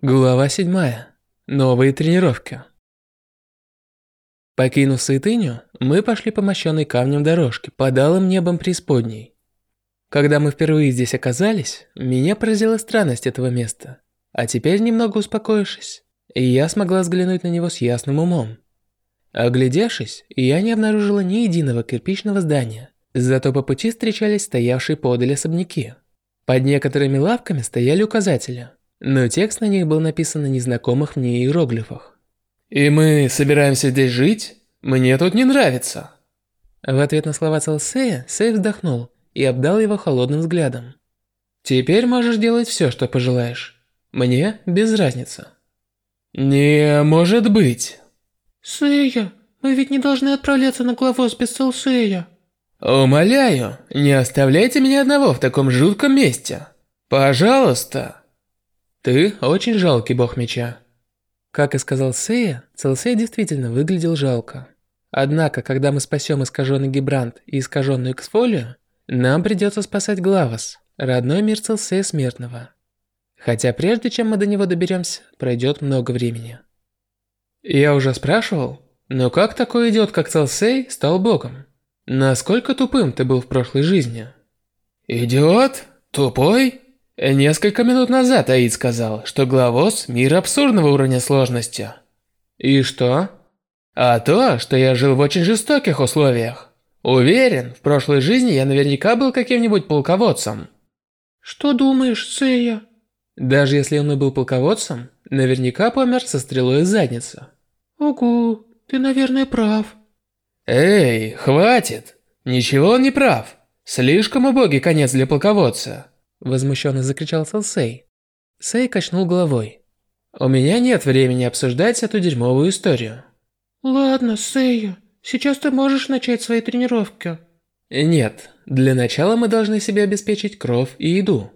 Глава 7. Новые тренировки. Покинув святыню, мы пошли по мощенной камнем дорожке под алым небом преисподней. Когда мы впервые здесь оказались, меня поразила странность этого места. А теперь, немного успокоившись, я смогла взглянуть на него с ясным умом. Оглядевшись, я не обнаружила ни единого кирпичного здания, зато по пути встречались стоявшие подаль особняки. Под некоторыми лавками стояли указатели – но текст на них был написан на незнакомых мне иероглифах. «И мы собираемся здесь жить? Мне тут не нравится». В ответ на слова Целсея, Сей вздохнул и обдал его холодным взглядом. «Теперь можешь делать все, что пожелаешь. Мне без разницы». «Не может быть». «Сэя, мы ведь не должны отправляться на главоз без Целсея». «Умоляю, не оставляйте меня одного в таком жутком месте. Пожалуйста». Ты очень жалкий бог меча. Как и сказал Сея, Целсей действительно выглядел жалко. Однако, когда мы спасем искаженный Гибрант и искаженную Эксфолию, нам придется спасать Главос, родной мир Целсея Смертного. Хотя прежде чем мы до него доберемся, пройдет много времени. Я уже спрашивал, но как такой идиот, как Целсей, стал богом? Насколько тупым ты был в прошлой жизни? Идиот? Тупой? Несколько минут назад Аид сказал, что главоз – мир абсурдного уровня сложности. И что? А то, что я жил в очень жестоких условиях. Уверен, в прошлой жизни я наверняка был каким-нибудь полководцем. Что думаешь, Сэя? Даже если он и был полководцем, наверняка помер со стрелой из задницы. Ого, ты, наверное, прав. Эй, хватит. Ничего он не прав. Слишком убогий конец для полководца. Возмущенно закричал Сэй. Сэй качнул головой. «У меня нет времени обсуждать эту дерьмовую историю». «Ладно, Сэйя, сейчас ты можешь начать свои тренировки». «Нет, для начала мы должны себе обеспечить кровь и еду».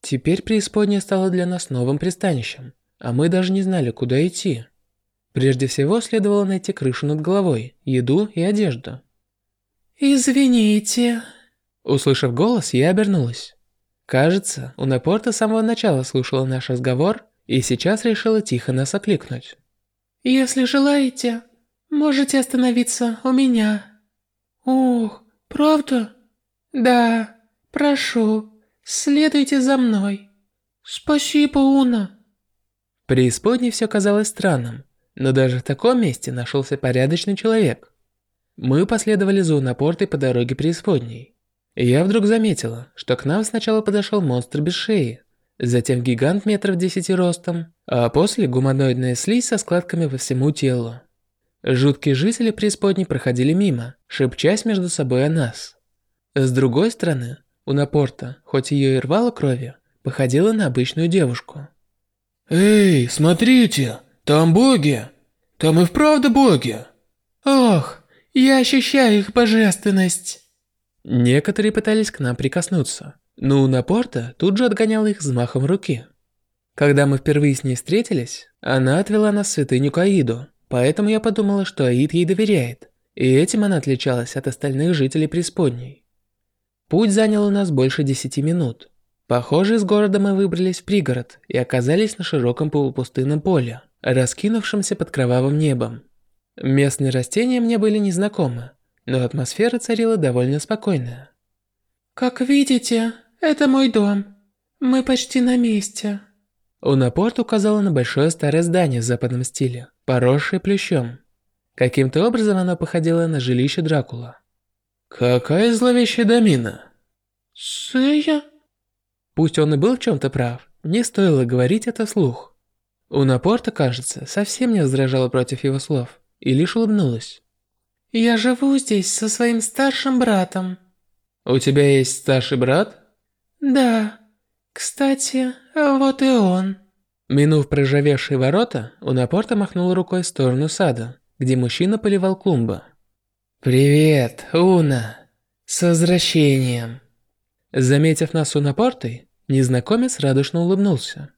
Теперь преисподняя стала для нас новым пристанищем, а мы даже не знали, куда идти. Прежде всего следовало найти крышу над головой, еду и одежду. «Извините». Услышав голос, я обернулась. Кажется, Унапорта с самого начала слушала наш разговор и сейчас решила тихо нас окликнуть. «Если желаете, можете остановиться у меня». «Ох, правда?» «Да, прошу, следуйте за мной». «Спасибо, Уна». В преисподней все казалось странным, но даже в таком месте нашелся порядочный человек. Мы последовали за Унапортой по дороге преисподней. Я вдруг заметила, что к нам сначала подошел монстр без шеи, затем гигант метров десяти ростом, а после гуманоидная слизь со складками во всему телу. Жуткие жители преисподней проходили мимо, шепчась между собой о нас. С другой стороны, у Напорта, хоть ее и рвало кровью, походила на обычную девушку. «Эй, смотрите, там боги! Там и вправду боги!» «Ох, я ощущаю их божественность!» Некоторые пытались к нам прикоснуться, но Напорта тут же отгонял их взмахом руки. Когда мы впервые с ней встретились, она отвела нас в святыню к Аиду, поэтому я подумала, что Аид ей доверяет, и этим она отличалась от остальных жителей Преисподней. Путь занял у нас больше десяти минут. Похоже, из города мы выбрались в пригород и оказались на широком полупустынном поле, раскинувшемся под кровавым небом. Местные растения мне были незнакомы, но атмосфера царила довольно спокойная. «Как видите, это мой дом. Мы почти на месте». Унапорт указала на большое старое здание в западном стиле, поросшее плющом. Каким-то образом оно походило на жилище Дракула. «Какая зловещая домина!» «Сэя?» Пусть он и был в чем-то прав, не стоило говорить это вслух. Унапорта, кажется, совсем не возражала против его слов и лишь улыбнулась. Я живу здесь со своим старшим братом. У тебя есть старший брат? Да. Кстати, вот и он. Минув проржавевшие ворота, Унапорта махнул рукой в сторону сада, где мужчина поливал клумбы. «Привет, Уна! С возвращением!» Заметив нас Унапортой, незнакомец радушно улыбнулся.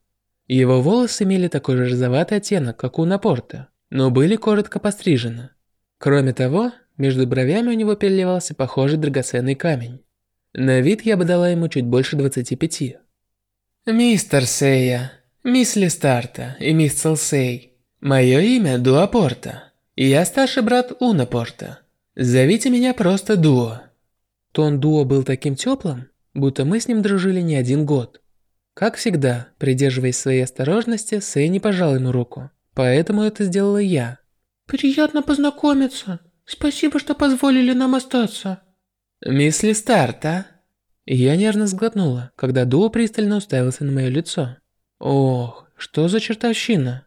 Его волосы имели такой же розоватый оттенок, как у Унапорта, но были коротко пострижены. Кроме того, между бровями у него переливался похожий драгоценный камень. На вид я бы дала ему чуть больше 25. «Мистер Сея, Мисс Листарта и мисс Целсей. Мое имя Дуа Порта. Я старший брат Уна Порта. Зовите меня просто Дуо. Тон Дуо был таким теплым, будто мы с ним дружили не один год. Как всегда, придерживаясь своей осторожности, Сэй не пожал ему руку, поэтому это сделала я. «Приятно познакомиться. Спасибо, что позволили нам остаться». «Мисс Листарта?» Я нервно сглотнула, когда Дуо пристально уставился на мое лицо. Ох, что за чертовщина?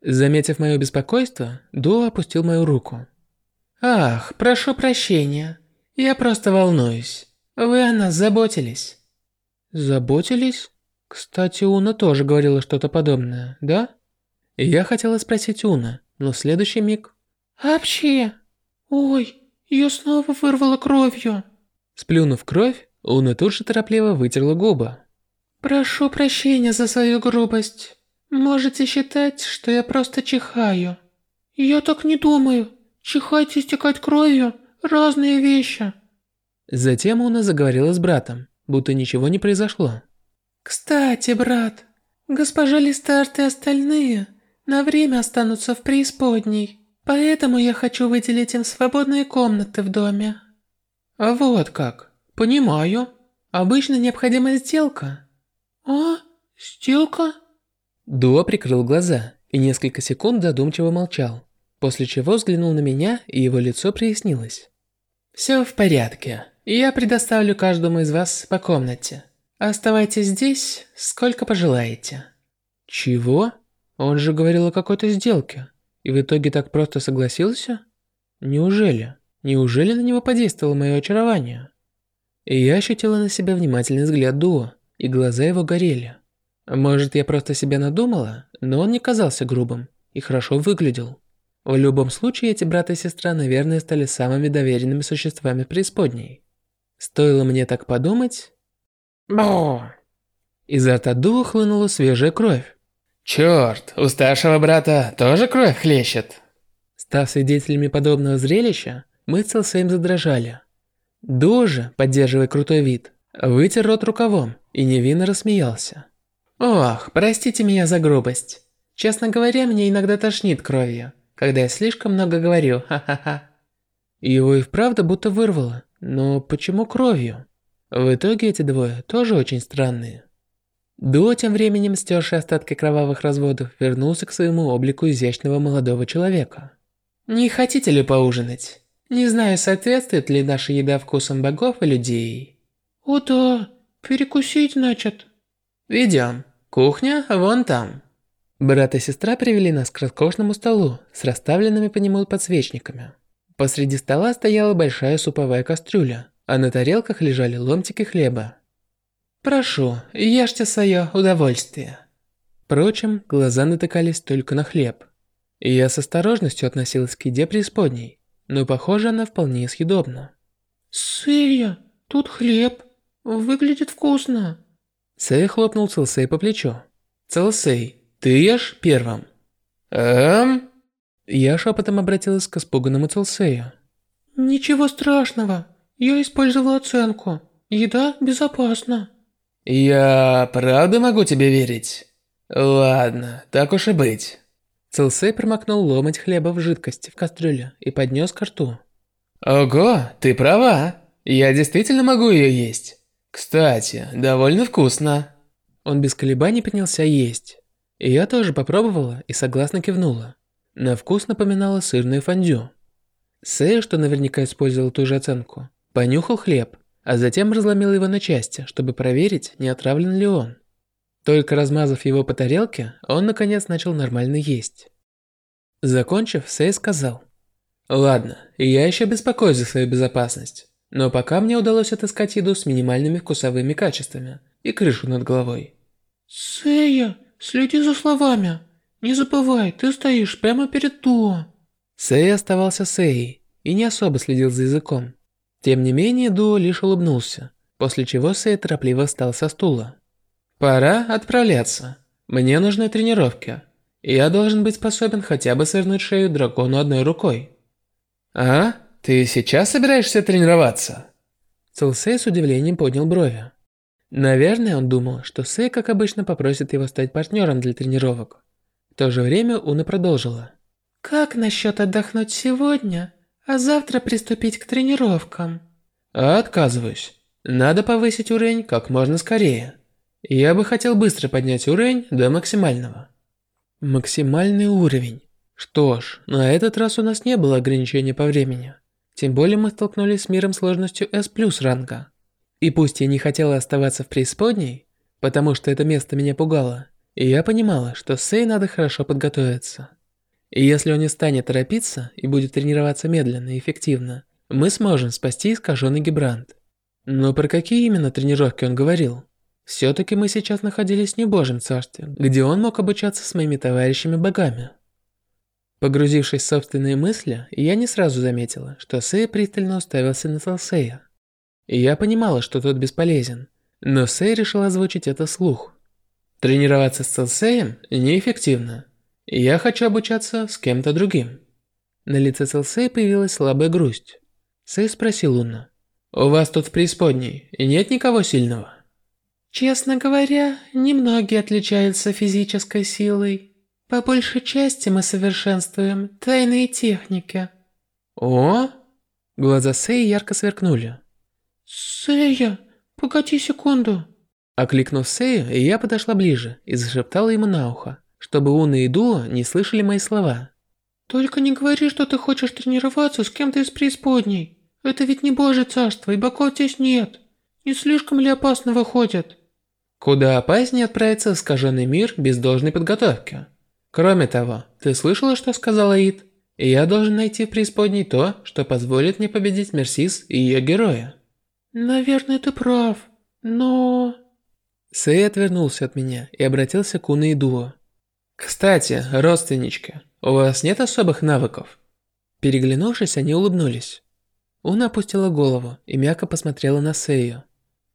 Заметив мое беспокойство, Дуо опустил мою руку. «Ах, прошу прощения. Я просто волнуюсь. Вы о нас заботились». «Заботились?» Кстати, Уна тоже говорила что-то подобное, да? Я хотела спросить Уна, но в следующий миг... «Вообще! Ой, ее снова вырвало кровью!» Сплюнув кровь, Уна тут же торопливо вытерла губы. «Прошу прощения за свою грубость. Можете считать, что я просто чихаю. Я так не думаю. Чихать и стекать кровью – разные вещи». Затем Уна заговорила с братом, будто ничего не произошло. «Кстати, брат, госпожа Листарт и остальные на время останутся в преисподней, поэтому я хочу выделить им свободные комнаты в доме». «А вот как. Понимаю. Обычно необходима сделка». «А? Сделка?» Дуа прикрыл глаза и несколько секунд задумчиво молчал, после чего взглянул на меня, и его лицо прояснилось. «Все в порядке. Я предоставлю каждому из вас по комнате. Оставайтесь здесь, сколько пожелаете». «Чего? Он же говорил о какой-то сделке. И в итоге так просто согласился? Неужели? Неужели на него подействовало мое очарование?» И я ощутила на себя внимательный взгляд Дуо, и глаза его горели. Может, я просто себя надумала, но он не казался грубым и хорошо выглядел. В любом случае, эти брат и сестра, наверное, стали самыми доверенными существами преисподней. Стоило мне так подумать, Бу! Изо рта Ду хлынула свежая кровь. Черт, у старшего брата тоже кровь хлещет. Став свидетелями подобного зрелища, мы с Целсеем задрожали. Ду же, поддерживая крутой вид, вытер рот рукавом и невинно рассмеялся. Ох, простите меня за грубость. Честно говоря, мне иногда тошнит кровью, когда я слишком много говорю, ха-ха-ха. Его и вправду будто вырвало, но почему кровью? В итоге эти двое тоже очень странные. Дуо, тем временем стерший остатки кровавых разводов, вернулся к своему облику изящного молодого человека. «Не хотите ли поужинать? Не знаю, соответствует ли наша еда вкусам богов и людей». «О да, перекусить, значит». «Идем. Кухня вон там». Брат и сестра привели нас к роскошному столу с расставленными по нему подсвечниками. Посреди стола стояла большая суповая кастрюля, а на тарелках лежали ломтики хлеба. «Прошу, ешьте свое удовольствие». Впрочем, глаза натыкались только на хлеб. Я с осторожностью относилась к еде преисподней, но похоже она вполне съедобна. «Сырья, тут хлеб. Выглядит вкусно». Сэй хлопнул Целсей по плечу. «Целсей, ты ешь первым». «Эм?» Я шепотом обратилась к испуганному Целсею. «Ничего страшного. Я использовала оценку. Еда безопасна. Я правда могу тебе верить? Ладно, так уж и быть. Целсей промокнул ломоть хлеба в жидкости в кастрюле и поднес к рту. Ого, ты права. Я действительно могу ее есть. Кстати, довольно вкусно. Он без колебаний принялся есть. И я тоже попробовала и согласно кивнула. На вкус напоминало сырное фондю. Сэй, что наверняка использовал ту же оценку, Понюхал хлеб, а затем разломил его на части, чтобы проверить, не отравлен ли он. Только размазав его по тарелке, он наконец начал нормально есть. Закончив, Сэй сказал. «Ладно, я еще беспокоюсь за свою безопасность, но пока мне удалось отыскать еду с минимальными вкусовыми качествами и крышу над головой». «Сэя, следи за словами. Не забывай, ты стоишь прямо перед Дуо». Сэй оставался Сэй и не особо следил за языком. Тем не менее, Дуо лишь улыбнулся, после чего Сэй торопливо встал со стула. «Пора отправляться. Мне нужны тренировки. Я должен быть способен хотя бы свернуть шею дракону одной рукой». «А? Ты сейчас собираешься тренироваться?» Целсей с удивлением поднял брови. Наверное, он думал, что Сэй, как обычно, попросит его стать партнером для тренировок. В то же время Уна продолжила. «Как насчет отдохнуть сегодня, а завтра приступить к тренировкам?» «Отказываюсь. Надо повысить уровень как можно скорее. Я бы хотел быстро поднять уровень до максимального». Максимальный уровень. Что ж, на этот раз у нас не было ограничения по времени. Тем более мы столкнулись с миром сложностью S плюс ранга. И пусть я не хотела оставаться в преисподней, потому что это место меня пугало, и я понимала, что Сэй надо хорошо подготовиться. И если он не станет торопиться и будет тренироваться медленно и эффективно, мы сможем спасти искаженный Гибрант. Но про какие именно тренировки он говорил? Все-таки мы сейчас находились не в Божьем Царстве, где он мог обучаться с моими товарищами-богами. Погрузившись в собственные мысли, я не сразу заметила, что Сэй пристально уставился на Салсея. Я понимала, что тот бесполезен, но Сэй решил озвучить это слух. Тренироваться с Салсеем неэффективно. Я хочу обучаться с кем-то другим. На лице Салсея появилась слабая грусть. Сэй спросил Луна. «У вас тут в преисподней нет никого сильного?» Честно говоря, немногие отличаются физической силой. По большей части мы совершенствуем тайные техники. О? Глаза Сэй ярко сверкнули. Сэя, погоди секунду. Окликнув Сэю, я подошла ближе и зашептала ему на ухо, чтобы Уна и Дуо не слышали мои слова. Только не говори, что ты хочешь тренироваться с кем-то из преисподней. Это ведь не Божье царство, и боков здесь нет. Не слишком ли опасно выходит? Куда опаснее отправиться в искаженный мир без должной подготовки. Кроме того, ты слышала, что сказала Аид? И я должен найти в преисподней то, что позволит мне победить Мерсис и ее героя. Наверное, ты прав, но... Сэй отвернулся от меня и обратился к Уна и Дуо. «Кстати, родственнички, у вас нет особых навыков?» Переглянувшись, они улыбнулись. Уна опустила голову и мягко посмотрела на Сэю.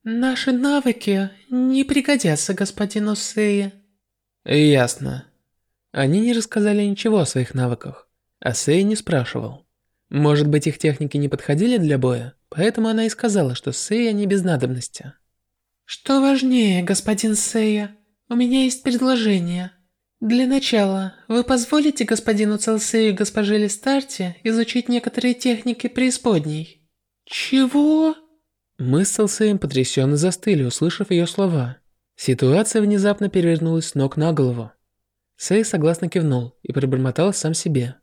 Наши навыки не пригодятся господину Сэе. Ясно. Они не рассказали ничего о своих навыках, а Сэй не спрашивал. Может быть, их техники не подходили для боя, поэтому она и сказала, что Сэя не без надобности. Что важнее, господин Сэя, у меня есть предложение. Для начала, вы позволите господину Целсею и госпоже Листарте изучить некоторые техники преисподней? Чего? Мы с Салсеем потрясенно застыли, услышав ее слова. Ситуация внезапно перевернулась с ног на голову. Сэй согласно кивнул и пробормотал сам себе.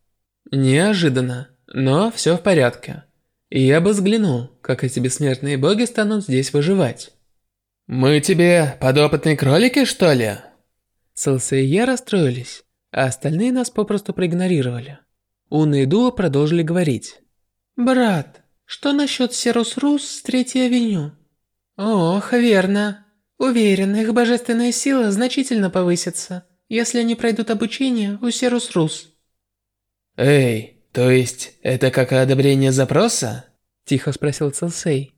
Неожиданно, но все в порядке. И я бы взглянул, как эти бессмертные боги станут здесь выживать. «Мы тебе подопытные кролики, что ли?» Целсей и я расстроились, а остальные нас попросту проигнорировали. Уна и Дуа продолжили говорить. «Брат, что насчет Серус Рус с Третьей Авеню? Ох, верно. Уверен, их божественная сила значительно повысится, если они пройдут обучение у Серус Рус. Эй, то есть это как одобрение запроса? Тихо спросил Целсей.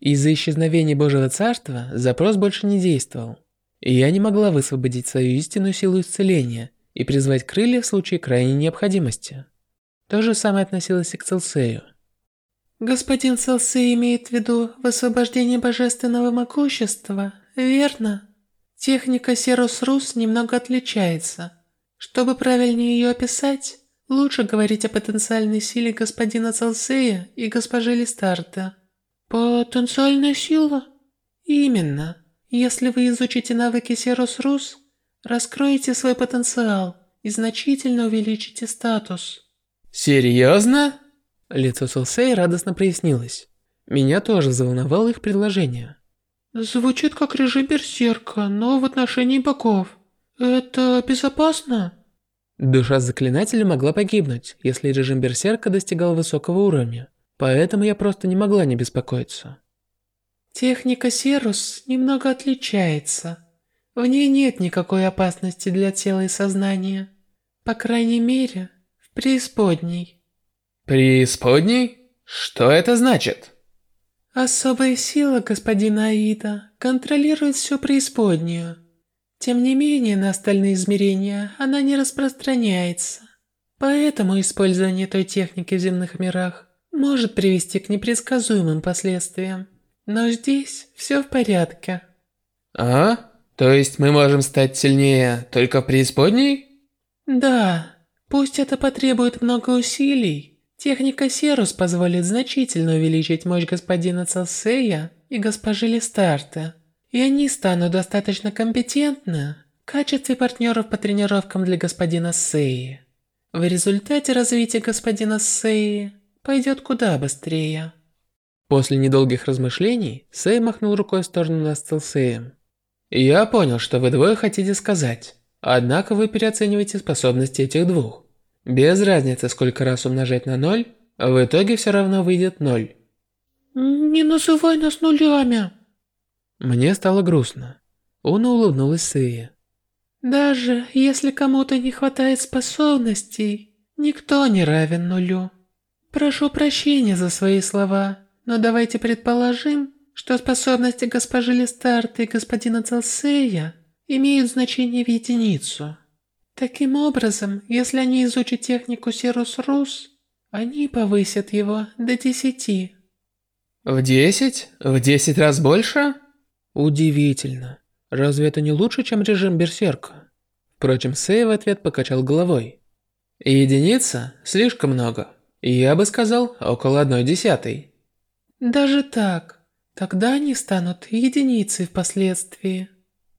Из-за исчезновения Божьего Царства запрос больше не действовал. Я не могла высвободить свою истинную силу исцеления и призвать крылья в случае крайней необходимости. То же самое относилось и к Целсею. Господин Селси имеет в виду высвобождение божественного могущества, верно? Техника Серус Рус немного отличается. Чтобы правильнее ее описать, лучше говорить о потенциальной силе господина Целсея и госпожи Листарта. Потенциальная сила? Именно. Если вы изучите навыки Серус Рус, раскроете свой потенциал и значительно увеличите статус. Серьезно? Лицо Селсей радостно прояснилось. Меня тоже заволновало их предложение. Звучит как режим берсерка, но в отношении боков. Это безопасно? Душа заклинателя могла погибнуть, если режим берсерка достигал высокого уровня. Поэтому я просто не могла не беспокоиться. Техника Серус немного отличается. В ней нет никакой опасности для тела и сознания. По крайней мере, в преисподней. Преисподней? Что это значит? Особая сила господина Аида контролирует всю преисподнюю. Тем не менее, на остальные измерения она не распространяется. Поэтому использование той техники в земных мирах может привести к непредсказуемым последствиям. Но здесь все в порядке. А? То есть мы можем стать сильнее только в преисподней? Да, пусть это потребует много усилий. Техника Серус позволит значительно увеличить мощь господина Целсея и госпожи Листарта. И они станут достаточно компетентны в качестве партнеров по тренировкам для господина Сеи. В результате развитие господина Сеи пойдет куда быстрее. После недолгих размышлений, Сэй махнул рукой в сторону нас Целсеем. «Я понял, что вы двое хотите сказать, однако вы переоцениваете способности этих двух. Без разницы, сколько раз умножать на ноль, в итоге все равно выйдет ноль». «Не называй нас нулями!» Мне стало грустно. Уна улыбнулась Сэй. «Даже если кому-то не хватает способностей, никто не равен нулю. Прошу прощения за свои слова». Но давайте предположим, что способности госпожи Листарта и господина Целсея имеют значение в единицу. Таким образом, если они изучат технику Сирус Рус, они повысят его до десяти. В десять? В десять раз больше? Удивительно. Разве это не лучше, чем режим Берсерка? Впрочем, Сэй в ответ покачал головой. Единица? Слишком много. Я бы сказал, около одной десятой. Даже так. Тогда они станут единицей впоследствии.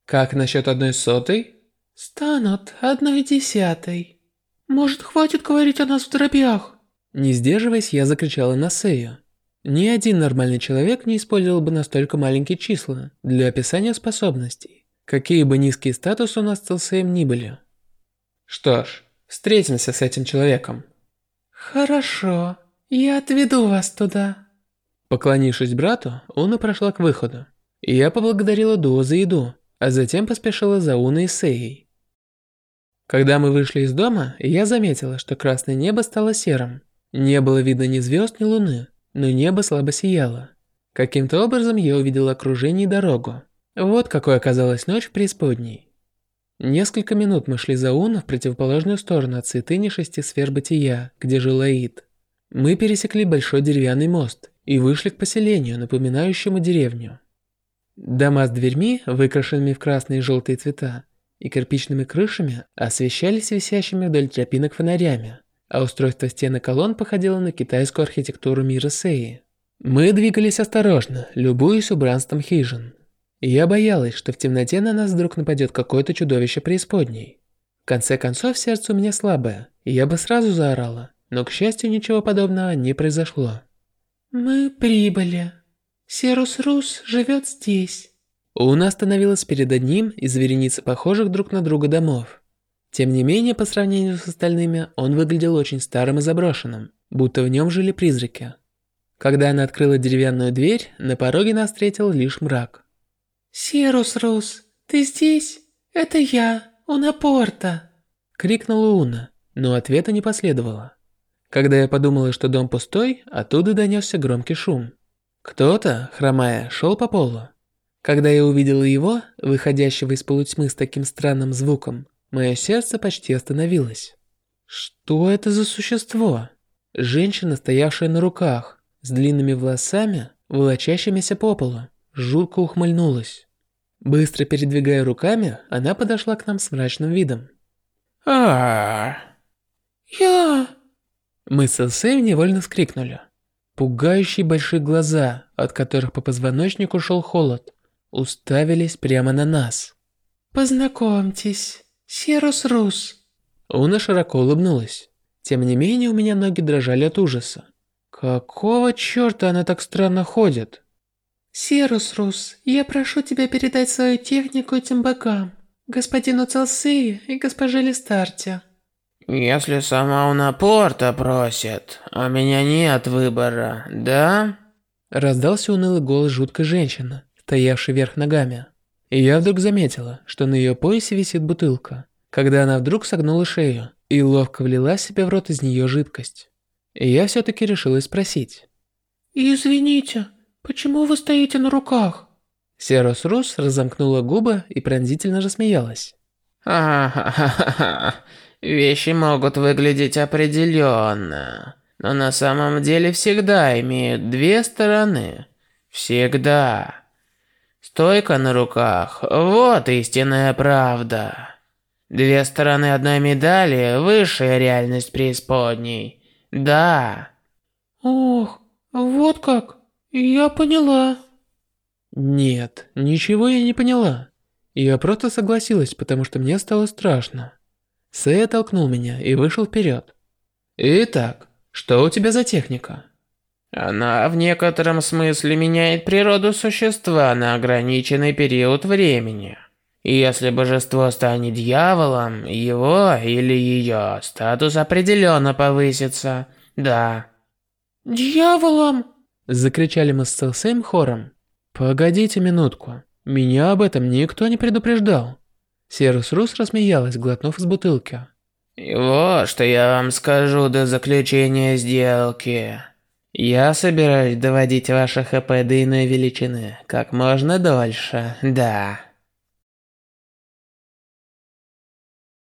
Как насчет одной сотой? Станут одной десятой. Может, хватит говорить о нас в дробях? Не сдерживаясь, я закричала на Сею. Ни один нормальный человек не использовал бы настолько маленькие числа для описания способностей, какие бы низкие статусы у нас с Целсеем ни были. Что ж, встретимся с этим человеком. Хорошо, я отведу вас туда. Поклонившись брату, Уна прошла к выходу. Я поблагодарила Дуо за еду, а затем поспешила за Уной и Сеей. Когда мы вышли из дома, я заметила, что красное небо стало серым. Не было видно ни звезд, ни луны, но небо слабо сияло. Каким-то образом я увидела окружение и дорогу. Вот какой оказалась ночь в преисподней. Несколько минут мы шли за Уна в противоположную сторону от святыни шести сфер бытия, где жил Аид. Мы пересекли большой деревянный мост и вышли к поселению, напоминающему деревню. Дома с дверьми, выкрашенными в красные и желтые цвета, и кирпичными крышами освещались висящими вдоль тропинок фонарями, а устройство стен и колонн походило на китайскую архитектуру мира Сеи. Мы двигались осторожно, любуясь убранством хижин. Я боялась, что в темноте на нас вдруг нападет какое-то чудовище преисподней. В конце концов, сердце у меня слабое, и я бы сразу заорала, но, к счастью, ничего подобного не произошло. «Мы прибыли. Серус Рус живет здесь». Уна остановилась перед одним из вереницы похожих друг на друга домов. Тем не менее, по сравнению с остальными, он выглядел очень старым и заброшенным, будто в нем жили призраки. Когда она открыла деревянную дверь, на пороге нас встретил лишь мрак. «Серус Рус, ты здесь? Это я, Уна Порта!» Крикнула Уна, но ответа не последовало. Когда я подумала, что дом пустой, оттуда донесся громкий шум. Кто-то, хромая, шел по полу. Когда я увидела его, выходящего из полутьмы с таким странным звуком, мое сердце почти остановилось. Что это за существо? Женщина, стоявшая на руках, с длинными волосами, волочащимися по полу, жутко ухмыльнулась. Быстро передвигая руками, она подошла к нам с мрачным видом. а «Я...» Мы с Элсей невольно вскрикнули. Пугающие большие глаза, от которых по позвоночнику шел холод, уставились прямо на нас. «Познакомьтесь, Серус Рус». Уна широко улыбнулась. Тем не менее, у меня ноги дрожали от ужаса. Какого черта она так странно ходит? Серус Рус, я прошу тебя передать свою технику этим богам, господину Целсии и госпоже Листарте. Если сама Унапорта просит, а меня нет выбора, да? Раздался унылый голос жуткой женщины, стоявшей вверх ногами. И я вдруг заметила, что на ее поясе висит бутылка, когда она вдруг согнула шею и ловко влила себе в рот из нее жидкость. И я все-таки решила спросить. «Извините, почему вы стоите на руках?» Серос Рус разомкнула губы и пронзительно рассмеялась. «Ха-ха-ха-ха-ха, Вещи могут выглядеть определенно, но на самом деле всегда имеют две стороны. Всегда. Стойка на руках – вот истинная правда. Две стороны одной медали – высшая реальность преисподней. Да. Ох, вот как. Я поняла. Нет, ничего я не поняла. Я просто согласилась, потому что мне стало страшно. Сэй толкнул меня и вышел вперед. Итак, что у тебя за техника? Она в некотором смысле меняет природу существа на ограниченный период времени. Если божество станет дьяволом, его или ее статус определенно повысится. Да. Дьяволом! Закричали мы с Селсеем хором. Погодите минутку. Меня об этом никто не предупреждал. Серус Рус рассмеялась, глотнув из бутылки. И вот что я вам скажу до заключения сделки. Я собираюсь доводить ваши ХП до иной величины как можно дольше, да.